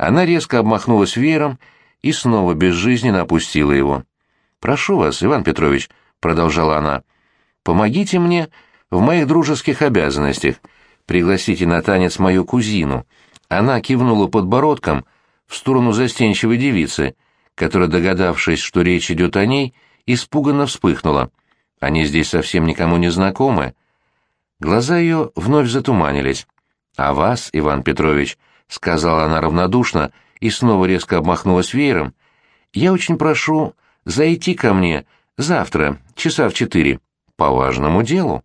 Она резко обмахнулась веером и снова безжизненно опустила его. «Прошу вас, Иван Петрович», — продолжала она, — «помогите мне в моих дружеских обязанностях. Пригласите на танец мою кузину». Она кивнула подбородком в сторону застенчивой девицы, которая, догадавшись, что речь идет о ней, испуганно вспыхнула. Они здесь совсем никому не знакомы. Глаза ее вновь затуманились. «А вас, Иван Петрович», — сказала она равнодушно и снова резко обмахнулась веером, — «я очень прошу зайти ко мне завтра, часа в четыре, по важному делу».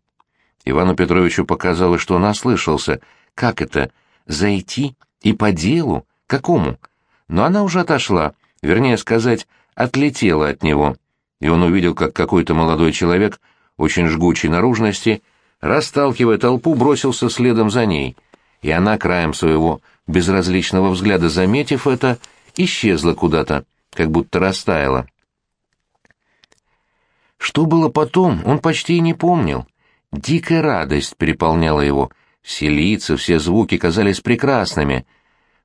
Ивану Петровичу показалось, что он ослышался. «Как это? Зайти? И по делу? Какому?» Но она уже отошла, вернее сказать, отлетела от него, и он увидел, как какой-то молодой человек, очень жгучей наружности, расталкивая толпу, бросился следом за ней, и она, краем своего безразличного взгляда заметив это, исчезла куда-то, как будто растаяла. Что было потом, он почти и не помнил. Дикая радость переполняла его. Все лица, все звуки казались прекрасными.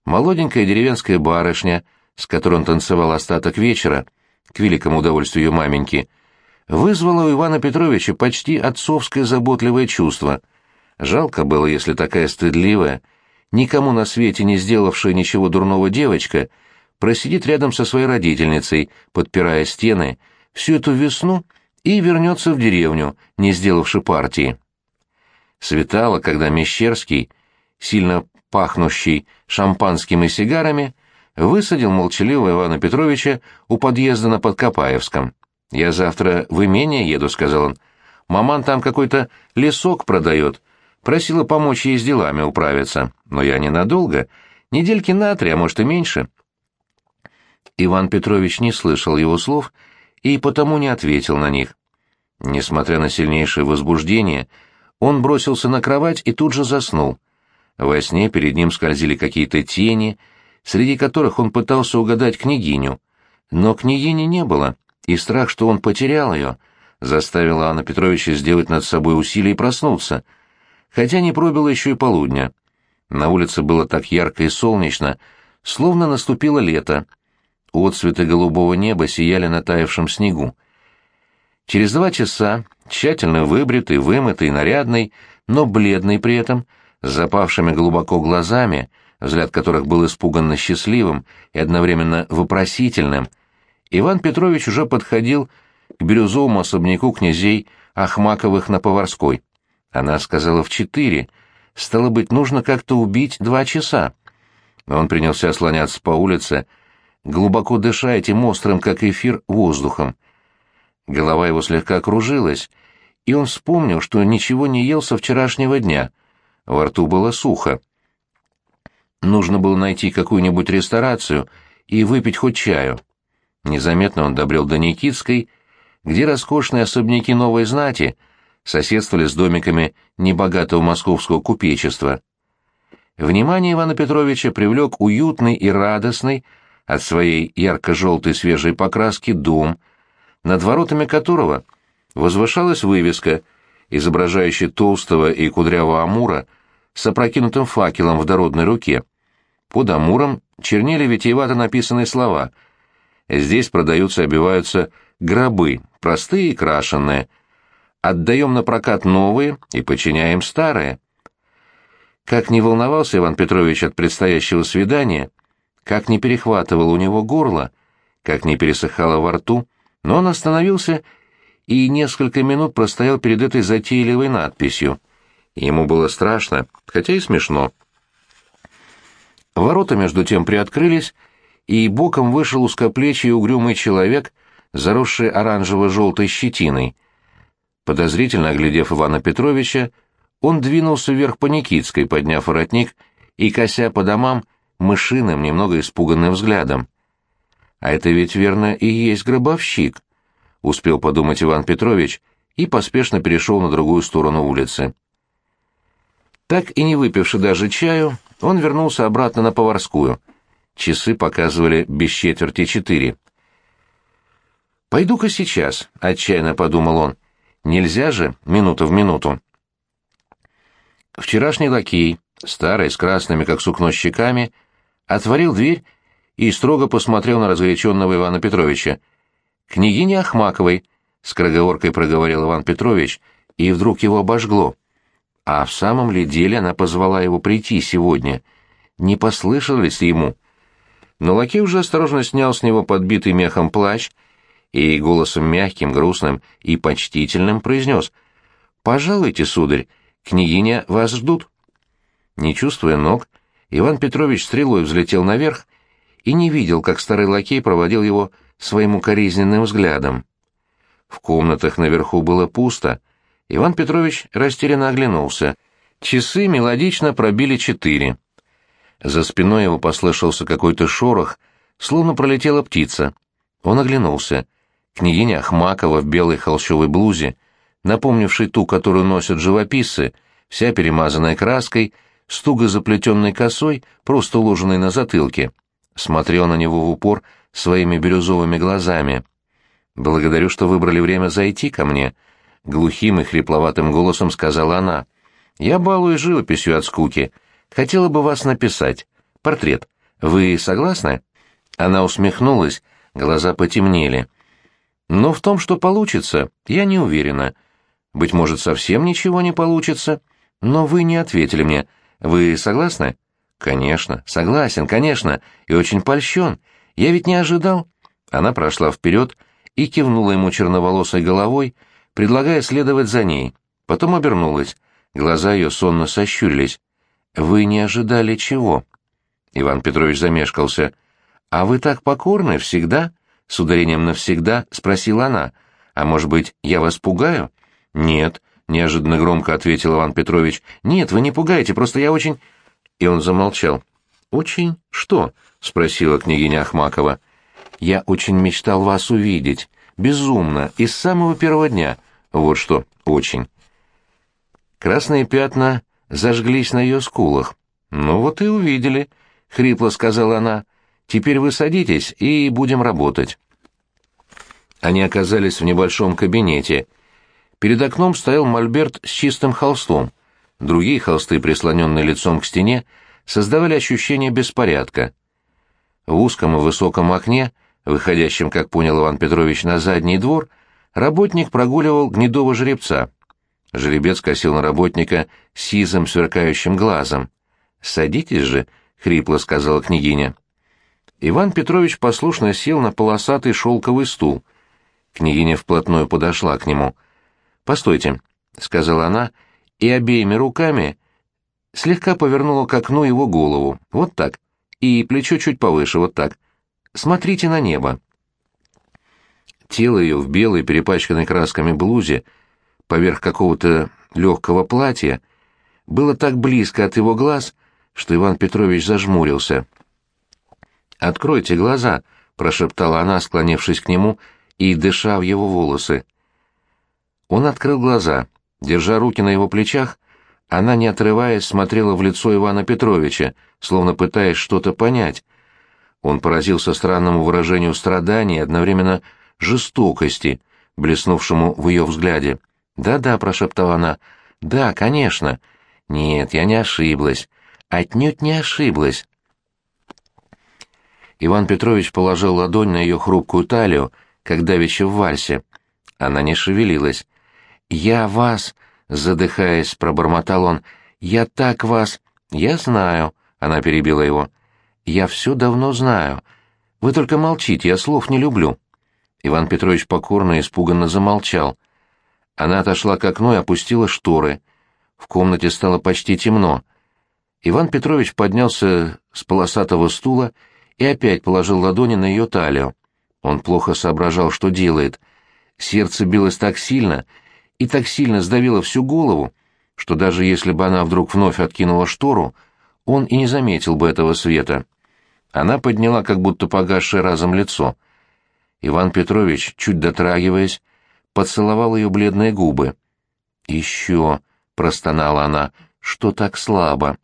Молоденькая деревенская барышня, с которой он танцевал остаток вечера, к великому удовольствию ее маменьки, вызвала у Ивана Петровича почти отцовское заботливое чувство. Жалко было, если такая стыдливая, никому на свете не сделавшая ничего дурного девочка, просидит рядом со своей родительницей, подпирая стены, всю эту весну и вернется в деревню, не сделавши партии. Светало, когда Мещерский, сильно пахнущий шампанским и сигарами, высадил молчаливого Ивана Петровича у подъезда на Подкопаевском. «Я завтра в имение еду», — сказал он. «Маман там какой-то лесок продает. Просила помочь ей с делами управиться. Но я ненадолго. Недельки на три, а может и меньше». Иван Петрович не слышал его слов и потому не ответил на них. Несмотря на сильнейшее возбуждение, он бросился на кровать и тут же заснул. Во сне перед ним скользили какие-то тени, среди которых он пытался угадать княгиню. Но княгини не было, и страх, что он потерял ее, заставил Анна Петровича сделать над собой усилие и проснуться, хотя не пробило еще и полудня. На улице было так ярко и солнечно, словно наступило лето. Отцветы голубого неба сияли на таявшем снегу. Через два часа, тщательно выбритый, вымытый, нарядный, но бледный при этом, с запавшими глубоко глазами, взгляд которых был испуганно счастливым и одновременно вопросительным, Иван Петрович уже подходил к бирюзовому особняку князей Ахмаковых на Поварской. Она сказала в четыре. Стало быть, нужно как-то убить два часа. Он принялся слоняться по улице, глубоко дыша этим острым, как эфир, воздухом. Голова его слегка кружилась, и он вспомнил, что ничего не ел со вчерашнего дня. Во рту было сухо. Нужно было найти какую-нибудь ресторацию и выпить хоть чаю. Незаметно он добрел до Никитской, где роскошные особняки новой знати соседствовали с домиками небогатого московского купечества. Внимание Ивана Петровича привлек уютный и радостный от своей ярко-желтой свежей покраски дом, над воротами которого возвышалась вывеска, изображающая толстого и кудрявого амура с опрокинутым факелом в дородной руке. Под амуром чернели витиевато написанные слова. Здесь продаются и обиваются гробы, простые и крашенные. Отдаем на прокат новые и подчиняем старые. Как не волновался Иван Петрович от предстоящего свидания, как не перехватывало у него горло, как не пересыхало во рту, но он остановился и несколько минут простоял перед этой затейливой надписью. Ему было страшно, хотя и смешно. Ворота между тем приоткрылись, и боком вышел узкоплечий угрюмый человек, заросший оранжево-желтой щетиной. Подозрительно оглядев Ивана Петровича, он двинулся вверх по Никитской, подняв воротник и кося по домам мышиным, немного испуганным взглядом. «А это ведь, верно, и есть гробовщик», — успел подумать Иван Петрович и поспешно перешел на другую сторону улицы. Так и не выпивши даже чаю, он вернулся обратно на поварскую. Часы показывали без четверти четыре. «Пойду-ка сейчас», — отчаянно подумал он. «Нельзя же, минуту в минуту». Вчерашний лакей, старый, с красными, как сукно, щеками, отворил дверь и строго посмотрел на разгоряченного Ивана Петровича. «Княгиня Ахмаковой», — скороговоркой проговорил Иван Петрович, и вдруг его обожгло. А в самом ли деле она позвала его прийти сегодня? Не послышалось ему? Но лакей уже осторожно снял с него подбитый мехом плащ и голосом мягким, грустным и почтительным произнес «Пожалуйте, сударь, княгиня вас ждут». Не чувствуя ног, Иван Петрович стрелой взлетел наверх и не видел, как старый лакей проводил его своим укоризненным взглядом. В комнатах наверху было пусто. Иван Петрович растерянно оглянулся. Часы мелодично пробили четыре. За спиной его послышался какой-то шорох, словно пролетела птица. Он оглянулся. Княгиня Ахмакова в белой холщовой блузе, напомнившей ту, которую носят живописцы, вся перемазанная краской, с туго заплетенной косой, просто уложенной на затылке, смотрел на него в упор своими бирюзовыми глазами. «Благодарю, что выбрали время зайти ко мне», — глухим и хрипловатым голосом сказала она. «Я балуюсь живописью от скуки. Хотела бы вас написать. Портрет. Вы согласны?» Она усмехнулась, глаза потемнели. «Но в том, что получится, я не уверена. Быть может, совсем ничего не получится. Но вы не ответили мне. Вы согласны?» «Конечно, согласен, конечно, и очень польщен. Я ведь не ожидал». Она прошла вперед и кивнула ему черноволосой головой, предлагая следовать за ней. Потом обернулась. Глаза ее сонно сощурились. «Вы не ожидали чего?» Иван Петрович замешкался. «А вы так покорны всегда?» С ударением «навсегда» спросила она. «А может быть, я вас пугаю?» «Нет», — неожиданно громко ответил Иван Петрович. «Нет, вы не пугаете, просто я очень...» И он замолчал. «Очень что?» — спросила княгиня Ахмакова. «Я очень мечтал вас увидеть. Безумно, и с самого первого дня. Вот что, очень». Красные пятна зажглись на ее скулах. «Ну вот и увидели», — хрипло сказала она. «Теперь вы садитесь и будем работать». Они оказались в небольшом кабинете. Перед окном стоял мольберт с чистым холстом. Другие холсты, прислоненные лицом к стене, создавали ощущение беспорядка. В узком и высоком окне, выходящем, как понял Иван Петрович, на задний двор, работник прогуливал гнедого жеребца. Жеребец косил на работника сизым сверкающим глазом. «Садитесь же», — хрипло сказала княгиня. Иван Петрович послушно сел на полосатый шелковый стул. Княгиня вплотную подошла к нему. «Постойте», — сказала она, — и обеими руками слегка повернула к окну его голову, вот так, и плечо чуть повыше, вот так. Смотрите на небо. Тело ее в белой, перепачканной красками блузе, поверх какого-то легкого платья, было так близко от его глаз, что Иван Петрович зажмурился. «Откройте глаза», — прошептала она, склонившись к нему и дыша в его волосы. Он открыл глаза — Держа руки на его плечах, она, не отрываясь, смотрела в лицо Ивана Петровича, словно пытаясь что-то понять. Он поразился странному выражению страдания и одновременно жестокости, блеснувшему в ее взгляде. «Да-да», — прошептала она, — «да, конечно». «Нет, я не ошиблась. Отнюдь не ошиблась». Иван Петрович положил ладонь на ее хрупкую талию, как давеча в вальсе. Она не шевелилась. «Я вас...» — задыхаясь, пробормотал он. «Я так вас...» «Я знаю», — она перебила его. «Я все давно знаю. Вы только молчите, я слов не люблю». Иван Петрович покорно и испуганно замолчал. Она отошла к окну и опустила шторы. В комнате стало почти темно. Иван Петрович поднялся с полосатого стула и опять положил ладони на ее талию. Он плохо соображал, что делает. Сердце билось так сильно, и так сильно сдавило всю голову, что даже если бы она вдруг вновь откинула штору, он и не заметил бы этого света. Она подняла как будто погасшее разом лицо. Иван Петрович, чуть дотрагиваясь, поцеловал ее бледные губы. «Еще», — простонала она, — «что так слабо?»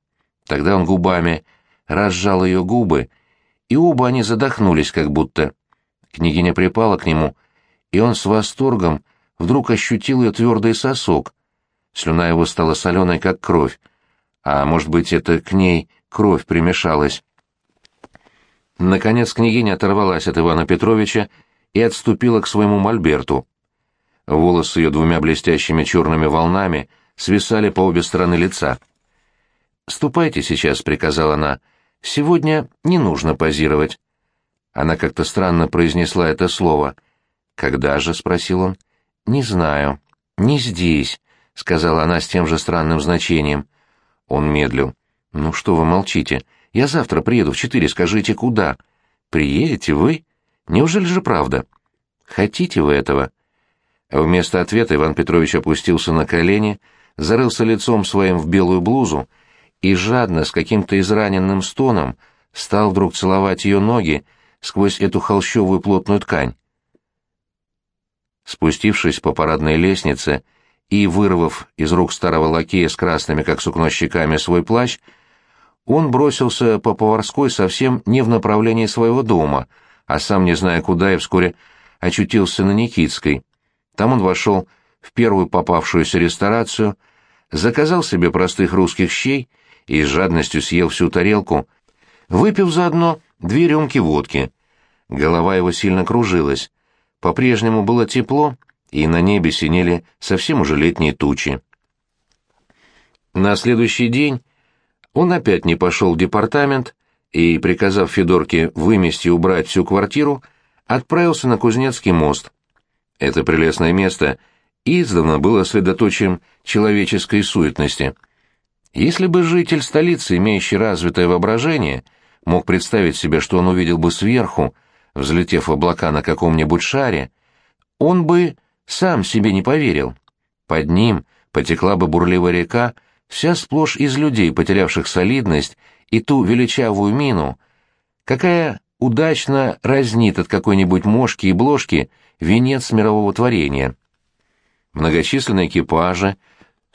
Тогда он губами разжал ее губы, и оба они задохнулись как будто. Княгиня припала к нему, и он с восторгом вдруг ощутил ее твердый сосок. Слюна его стала соленой, как кровь. А может быть, это к ней кровь примешалась. Наконец княгиня оторвалась от Ивана Петровича и отступила к своему мольберту. Волосы ее двумя блестящими черными волнами свисали по обе стороны лица. «Ступайте сейчас», — приказала она. «Сегодня не нужно позировать». Она как-то странно произнесла это слово. «Когда же?» — спросил он. «Не знаю. Не здесь», — сказала она с тем же странным значением. Он медлил. «Ну что вы молчите? Я завтра приеду в четыре, скажите, куда?» «Приедете вы? Неужели же правда?» «Хотите вы этого?» Вместо ответа Иван Петрович опустился на колени, зарылся лицом своим в белую блузу и жадно, с каким-то израненным стоном, стал вдруг целовать ее ноги сквозь эту холщовую плотную ткань. Спустившись по парадной лестнице и вырвав из рук старого лакея с красными, как сукно, щеками свой плащ, он бросился по поварской совсем не в направлении своего дома, а сам не зная куда и вскоре очутился на Никитской. Там он вошел в первую попавшуюся ресторацию, заказал себе простых русских щей и с жадностью съел всю тарелку, выпив заодно две рюмки водки. Голова его сильно кружилась. По-прежнему было тепло, и на небе синели совсем уже летние тучи. На следующий день он опять не пошел в департамент и, приказав Федорке вымести и убрать всю квартиру, отправился на Кузнецкий мост. Это прелестное место издавна было средоточием человеческой суетности. Если бы житель столицы, имеющий развитое воображение, мог представить себе, что он увидел бы сверху, взлетев в облака на каком-нибудь шаре, он бы сам себе не поверил. Под ним потекла бы бурливая река, вся сплошь из людей, потерявших солидность и ту величавую мину, какая удачно разнит от какой-нибудь мошки и бложки венец мирового творения. Многочисленные экипажи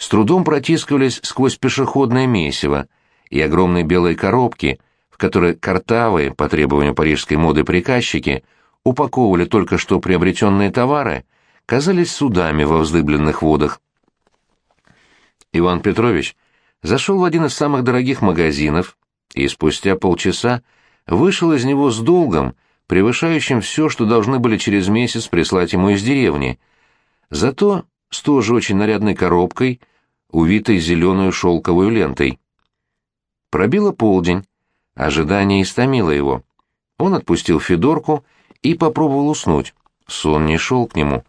с трудом протискивались сквозь пешеходное месиво, и огромные белые коробки, в которые картавые, по требованию парижской моды приказчики, упаковывали только что приобретенные товары, казались судами во вздыбленных водах. Иван Петрович зашел в один из самых дорогих магазинов и спустя полчаса вышел из него с долгом, превышающим все, что должны были через месяц прислать ему из деревни. Зато с тоже очень нарядной коробкой, увитой зеленую шелковой лентой. Пробило полдень, ожидание истомило его. Он отпустил Федорку и попробовал уснуть. Сон не шел к нему.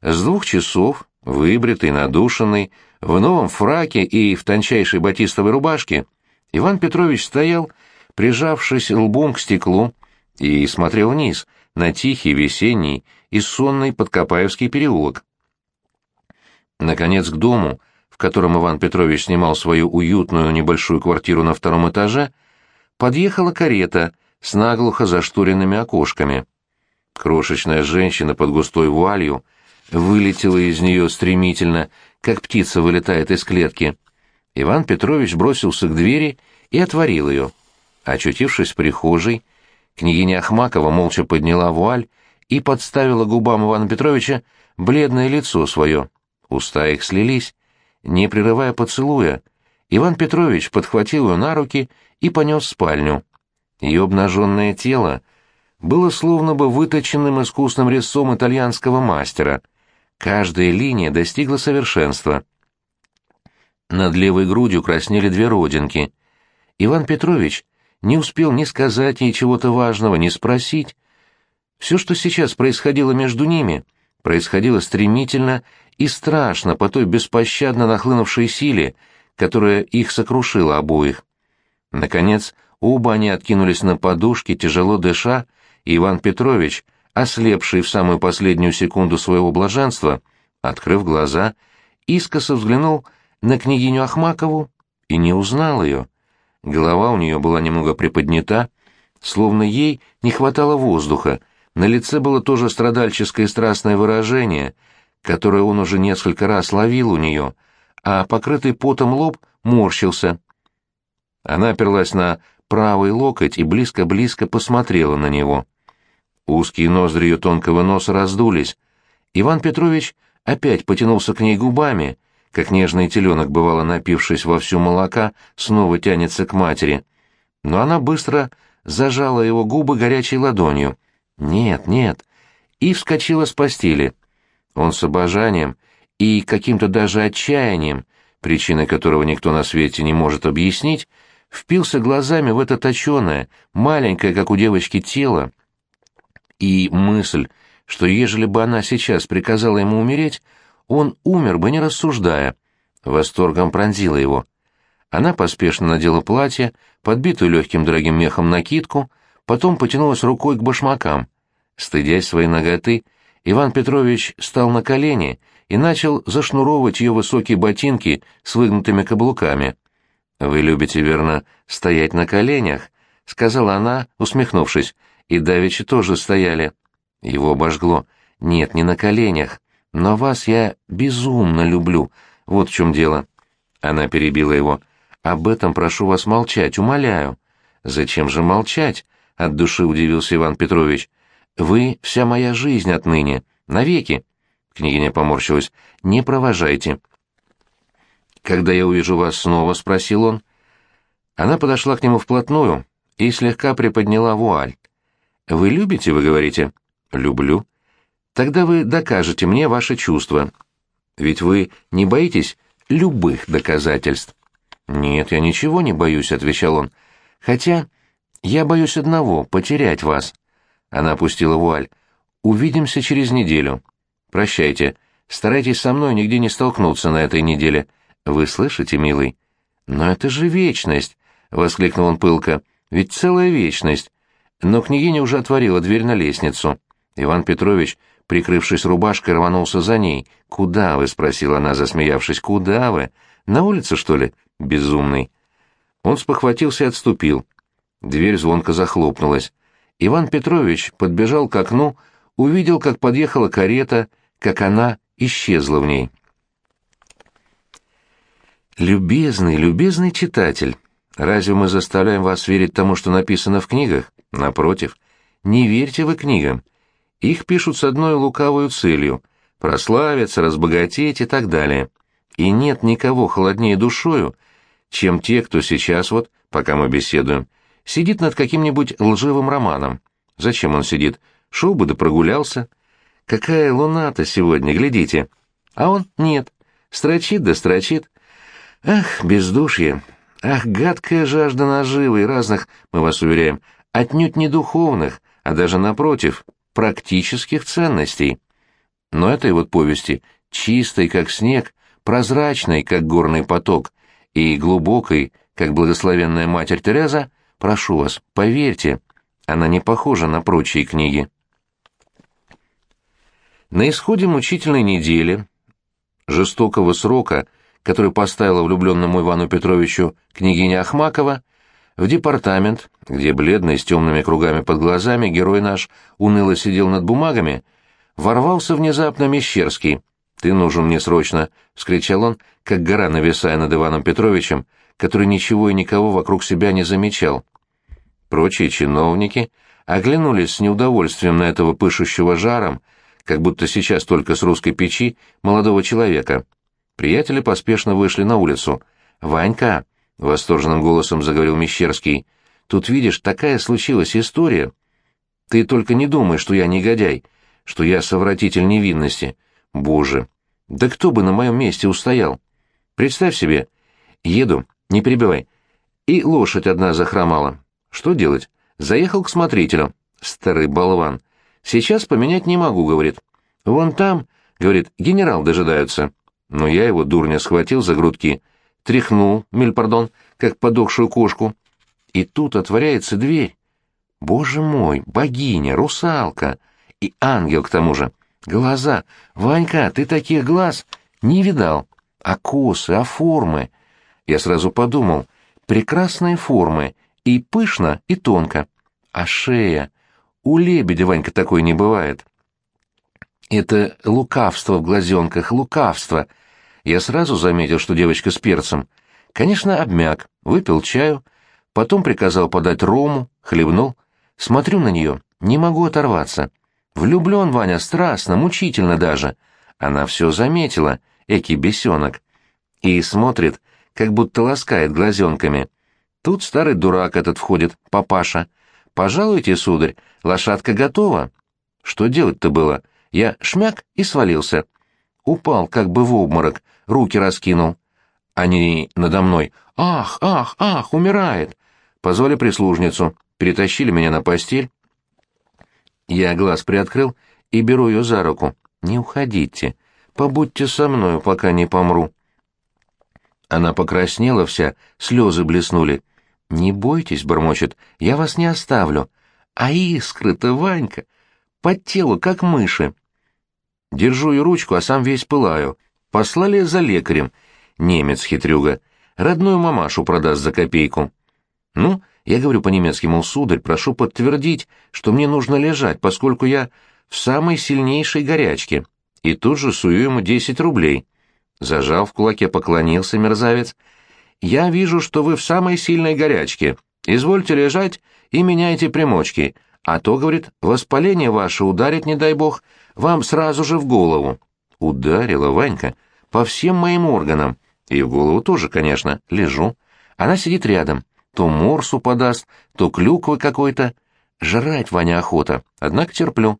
С двух часов, выбритый, надушенный, в новом фраке и в тончайшей батистовой рубашке Иван Петрович стоял, прижавшись лбом к стеклу, и смотрел вниз, на тихий весенний и сонный Подкопаевский переулок. Наконец к дому, в котором Иван Петрович снимал свою уютную небольшую квартиру на втором этаже, подъехала карета с наглухо зашторенными окошками. Крошечная женщина под густой вуалью вылетела из нее стремительно как птица вылетает из клетки. Иван Петрович бросился к двери и отворил ее. Очутившись в прихожей, княгиня Ахмакова молча подняла вуаль и подставила губам Ивана Петровича бледное лицо свое. Уста их слились. Не прерывая поцелуя, Иван Петрович подхватил ее на руки и понес в спальню. Ее обнаженное тело было словно бы выточенным искусным резцом итальянского мастера — Каждая линия достигла совершенства. Над левой грудью краснели две родинки. Иван Петрович не успел ни сказать ей чего-то важного, ни спросить. Все, что сейчас происходило между ними, происходило стремительно и страшно по той беспощадно нахлынувшей силе, которая их сокрушила обоих. Наконец, оба они откинулись на подушки, тяжело дыша, и Иван Петрович ослепший в самую последнюю секунду своего блаженства, открыв глаза, искоса взглянул на княгиню Ахмакову и не узнал ее. Голова у нее была немного приподнята, словно ей не хватало воздуха, на лице было тоже страдальческое страстное выражение, которое он уже несколько раз ловил у нее, а покрытый потом лоб морщился. Она оперлась на правый локоть и близко-близко посмотрела на него. Узкие ноздри ее тонкого носа раздулись. Иван Петрович опять потянулся к ней губами, как нежный теленок, бывало напившись во всю молока, снова тянется к матери. Но она быстро зажала его губы горячей ладонью. «Нет, нет!» И вскочила с постели. Он с обожанием и каким-то даже отчаянием, причины которого никто на свете не может объяснить, впился глазами в это точеное, маленькое, как у девочки, тело. И мысль, что ежели бы она сейчас приказала ему умереть, он умер бы, не рассуждая, восторгом пронзила его. Она поспешно надела платье, подбитую легким дорогим мехом накидку, потом потянулась рукой к башмакам. Стыдясь своей ноготы, Иван Петрович стал на колени и начал зашнуровывать ее высокие ботинки с выгнутыми каблуками. «Вы любите, верно, стоять на коленях?» — сказала она, усмехнувшись, и давеча тоже стояли. Его обожгло. «Нет, не на коленях, но вас я безумно люблю, вот в чем дело». Она перебила его. Об этом прошу вас молчать, умоляю. Зачем же молчать? От души удивился Иван Петрович. Вы вся моя жизнь отныне, навеки. Княгиня поморщилась. Не провожайте. Когда я увижу вас снова, спросил он. Она подошла к нему вплотную и слегка приподняла вуаль. Вы любите, вы говорите? Люблю. Тогда вы докажете мне ваши чувства. Ведь вы не боитесь любых доказательств. «Нет, я ничего не боюсь», — отвечал он. «Хотя я боюсь одного — потерять вас». Она опустила вуаль. «Увидимся через неделю. Прощайте. Старайтесь со мной нигде не столкнуться на этой неделе. Вы слышите, милый?» «Но это же вечность!» — воскликнул он пылко. «Ведь целая вечность!» Но княгиня уже отворила дверь на лестницу. Иван Петрович, прикрывшись рубашкой, рванулся за ней. «Куда вы?» — спросила она, засмеявшись. «Куда вы? На улице, что ли? безумный. Он спохватился и отступил. Дверь звонко захлопнулась. Иван Петрович подбежал к окну, увидел, как подъехала карета, как она исчезла в ней. Любезный, любезный читатель, разве мы заставляем вас верить тому, что написано в книгах? Напротив, не верьте вы книгам. Их пишут с одной лукавой целью — прославиться, разбогатеть и так далее. И нет никого холоднее душою, чем те, кто сейчас вот, пока мы беседуем, сидит над каким-нибудь лживым романом. Зачем он сидит? Шел бы да прогулялся. Какая луна-то сегодня, глядите. А он нет. Строчит да строчит. Ах, бездушье. Ах, гадкая жажда наживы и разных, мы вас уверяем, отнюдь не духовных, а даже напротив, практических ценностей. Но этой вот повести, чистой, как снег, прозрачной, как горный поток, и глубокой, как благословенная Матерь Тереза, прошу вас, поверьте, она не похожа на прочие книги. На исходе мучительной недели, жестокого срока, который поставила влюбленному Ивану Петровичу княгиня Ахмакова, в департамент, где бледный с темными кругами под глазами герой наш уныло сидел над бумагами, ворвался внезапно Мещерский, «Ты нужен мне срочно!» — вскричал он, как гора нависая над Иваном Петровичем, который ничего и никого вокруг себя не замечал. Прочие чиновники оглянулись с неудовольствием на этого пышущего жаром, как будто сейчас только с русской печи, молодого человека. Приятели поспешно вышли на улицу. «Ванька!» — восторженным голосом заговорил Мещерский. «Тут, видишь, такая случилась история. Ты только не думай, что я негодяй, что я совратитель невинности. Боже, да кто бы на моем месте устоял? Представь себе, еду, не перебивай, и лошадь одна захромала. Что делать? Заехал к смотрителю. Старый болван. Сейчас поменять не могу, говорит. Вон там, говорит, генерал дожидаются. Но я его, дурня, схватил за грудки, тряхнул, миль пардон, как подохшую кошку. И тут отворяется дверь. Боже мой, богиня, русалка и ангел к тому же. Глаза. Ванька, ты таких глаз не видал. А косы, а формы. Я сразу подумал, прекрасные формы, и пышно, и тонко. А шея. У лебедя, Ванька, такой не бывает. Это лукавство в глазенках, лукавство. Я сразу заметил, что девочка с перцем. Конечно, обмяк, выпил чаю, потом приказал подать рому, хлебнул. Смотрю на нее, не могу оторваться. Влюблен Ваня страстно, мучительно даже. Она все заметила, эки бесенок. И смотрит, как будто ласкает глазенками. Тут старый дурак этот входит, папаша. «Пожалуйте, сударь, лошадка готова». Что делать-то было? Я шмяк и свалился. Упал, как бы в обморок, руки раскинул. Они надо мной. «Ах, ах, ах, умирает!» Позвали прислужницу, перетащили меня на постель. Я глаз приоткрыл и беру ее за руку. «Не уходите, побудьте со мною, пока не помру». Она покраснела вся, слезы блеснули. «Не бойтесь», — бормочет, — «я вас не оставлю». А искры-то, Ванька, по телу, как мыши. Держу ее ручку, а сам весь пылаю. Послали за лекарем. Немец хитрюга. Родную мамашу продаст за копейку. Ну, я говорю по-немецки, мол, сударь, прошу подтвердить, что мне нужно лежать, поскольку я в самой сильнейшей горячке. И тут же сую ему десять рублей. Зажал в кулаке, поклонился мерзавец. «Я вижу, что вы в самой сильной горячке. Извольте лежать и меняйте примочки, а то, — говорит, — воспаление ваше ударит, не дай бог, вам сразу же в голову». Ударила Ванька по всем моим органам. И в голову тоже, конечно, лежу. Она сидит рядом. То морсу подаст, то клюквы какой-то. Жрать Ваня охота, однако терплю.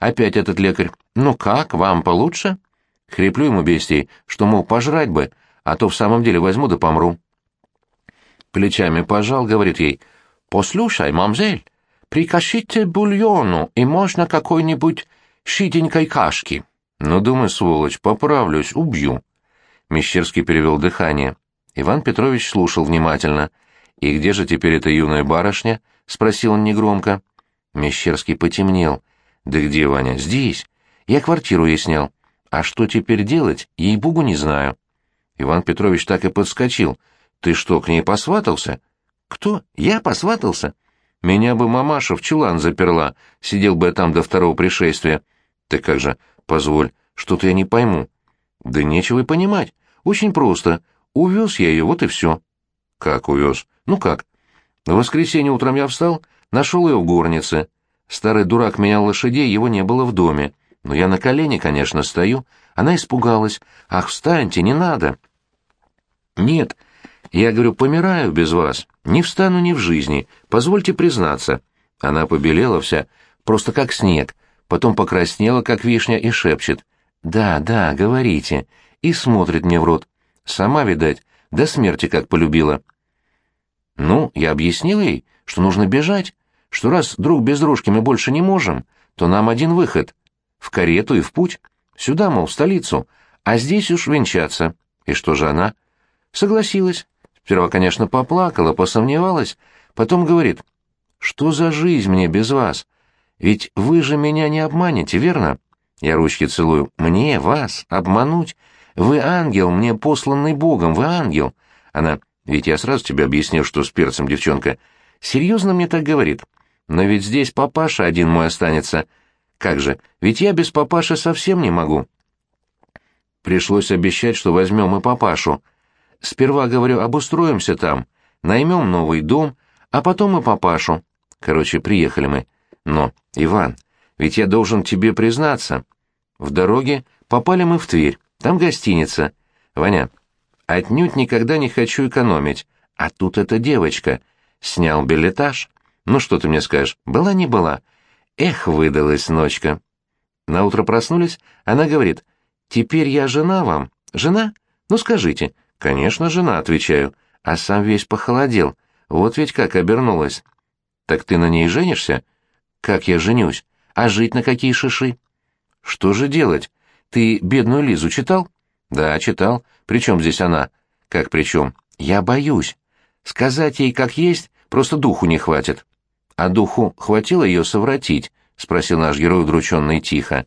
Опять этот лекарь. «Ну как, вам получше?» Хриплю ему бестий, что, мол, пожрать бы, а то в самом деле возьму да помру. Плечами пожал, говорит ей, «Послушай, мамзель, прикажите бульону и можно какой-нибудь щитенькой кашки». Ну, думаю, сволочь, поправлюсь, убью. Мещерский перевел дыхание. Иван Петрович слушал внимательно. «И где же теперь эта юная барышня?» — спросил он негромко. Мещерский потемнел. «Да где, Ваня? Здесь. Я квартиру ей снял. А что теперь делать, ей-богу не знаю. Иван Петрович так и подскочил. Ты что, к ней посватался? Кто? Я посватался? Меня бы мамаша в чулан заперла, сидел бы я там до второго пришествия. Ты как же, позволь, что-то я не пойму. Да нечего и понимать. Очень просто. Увез я ее, вот и все. Как увез? Ну как? В воскресенье утром я встал, нашел ее в горнице. Старый дурак менял лошадей, его не было в доме. Но я на колени, конечно, стою. Она испугалась. «Ах, встаньте, не надо!» «Нет, я говорю, помираю без вас. Не встану ни в жизни. Позвольте признаться». Она побелела вся, просто как снег, потом покраснела, как вишня, и шепчет. «Да, да, говорите». И смотрит мне в рот. Сама, видать, до смерти как полюбила. Ну, я объяснил ей, что нужно бежать, что раз друг без дружки мы больше не можем, то нам один выход в карету и в путь. Сюда, мол, в столицу, а здесь уж венчаться. И что же она? Согласилась. Сперва, конечно, поплакала, посомневалась, потом говорит, что за жизнь мне без вас? Ведь вы же меня не обманете, верно? Я ручки целую. Мне, вас, обмануть? Вы ангел, мне посланный Богом, вы ангел. Она, ведь я сразу тебе объяснил, что с перцем, девчонка. Серьезно мне так говорит. Но ведь здесь папаша один мой останется — как же, ведь я без папаши совсем не могу. Пришлось обещать, что возьмем и папашу. Сперва, говорю, обустроимся там, наймем новый дом, а потом и папашу. Короче, приехали мы. Но, Иван, ведь я должен тебе признаться. В дороге попали мы в Тверь, там гостиница. Ваня, отнюдь никогда не хочу экономить. А тут эта девочка. Снял билетаж. Ну что ты мне скажешь, была не была? Эх, выдалась ночка. Наутро проснулись, она говорит, «Теперь я жена вам». «Жена? Ну скажите». «Конечно, жена», — отвечаю. А сам весь похолодел. Вот ведь как обернулась. «Так ты на ней женишься?» «Как я женюсь? А жить на какие шиши?» «Что же делать? Ты бедную Лизу читал?» «Да, читал. Причем здесь она?» «Как причем?» «Я боюсь. Сказать ей как есть, просто духу не хватит». «А духу хватило ее совратить?» — спросил наш герой удрученный тихо.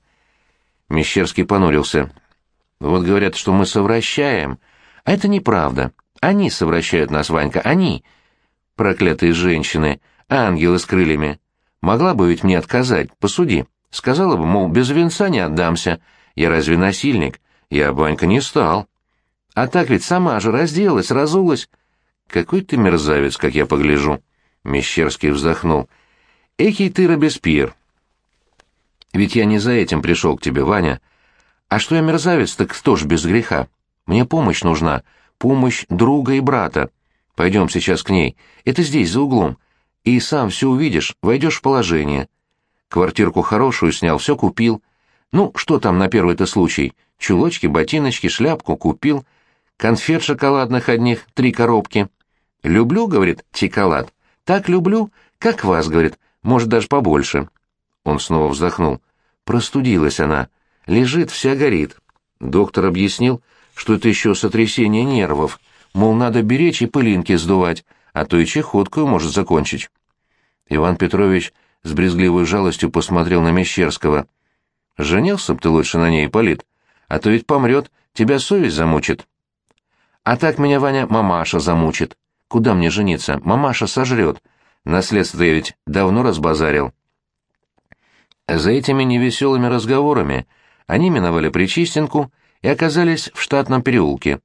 Мещерский понурился. «Вот говорят, что мы совращаем. Это неправда. Они совращают нас, Ванька, они. Проклятые женщины, ангелы с крыльями. Могла бы ведь мне отказать, посуди. Сказала бы, мол, без венца не отдамся. Я разве насильник? Я, Ванька, не стал. А так ведь сама же разделась, разулась. Какой ты мерзавец, как я погляжу». Мещерский вздохнул. «Экий ты, Робеспьер! Ведь я не за этим пришел к тебе, Ваня. А что я мерзавец, так кто ж без греха? Мне помощь нужна, помощь друга и брата. Пойдем сейчас к ней. Это здесь, за углом. и сам все увидишь, войдешь в положение. Квартирку хорошую снял, все купил. Ну, что там на первый-то случай? Чулочки, ботиночки, шляпку купил. Конфет шоколадных одних, три коробки. «Люблю», — говорит, — «чоколад». «Так люблю, как вас», — говорит, — «может, даже побольше». Он снова вздохнул. Простудилась она. Лежит, вся горит. Доктор объяснил, что это еще сотрясение нервов, мол, надо беречь и пылинки сдувать, а то и чехоткую может закончить. Иван Петрович с брезгливой жалостью посмотрел на Мещерского. «Женился б ты лучше на ней, Полит, а то ведь помрет, тебя совесть замучит». «А так меня, Ваня, мамаша замучит. Куда мне жениться? Мамаша сожрет. Наследство я ведь давно разбазарил». За этими невеселыми разговорами они миновали Причистенку и оказались в штатном переулке.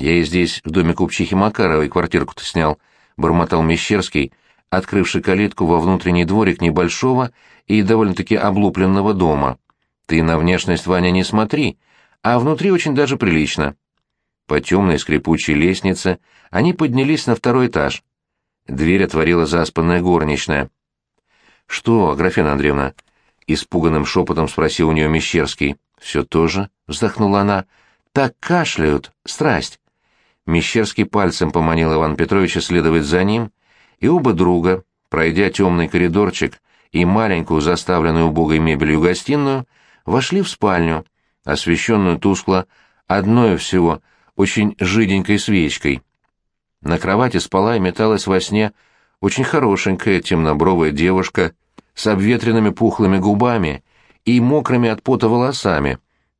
«Я и здесь, в доме купчихи Макаровой, квартирку-то снял», — бормотал Мещерский, открывший калитку во внутренний дворик небольшого и довольно-таки облупленного дома. «Ты на внешность, Ваня, не смотри, а внутри очень даже прилично». По темной скрипучей лестнице они поднялись на второй этаж. Дверь отворила заспанная горничная. «Что, Аграфена Андреевна?» — испуганным шепотом спросил у нее Мещерский. «Все то же», — вздохнула она. «Так кашляют. Страсть». Мещерский пальцем поманил Ивана Петровича следовать за ним, и оба друга, пройдя темный коридорчик и маленькую, заставленную убогой мебелью гостиную, вошли в спальню, освещенную тускло одной всего очень жиденькой свечкой. На кровати спала и металась во сне очень хорошенькая темнобровая девушка с обветренными пухлыми губами и мокрыми от пота волосами,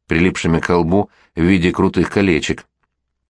прилипшими к лбу в виде крутых колечек.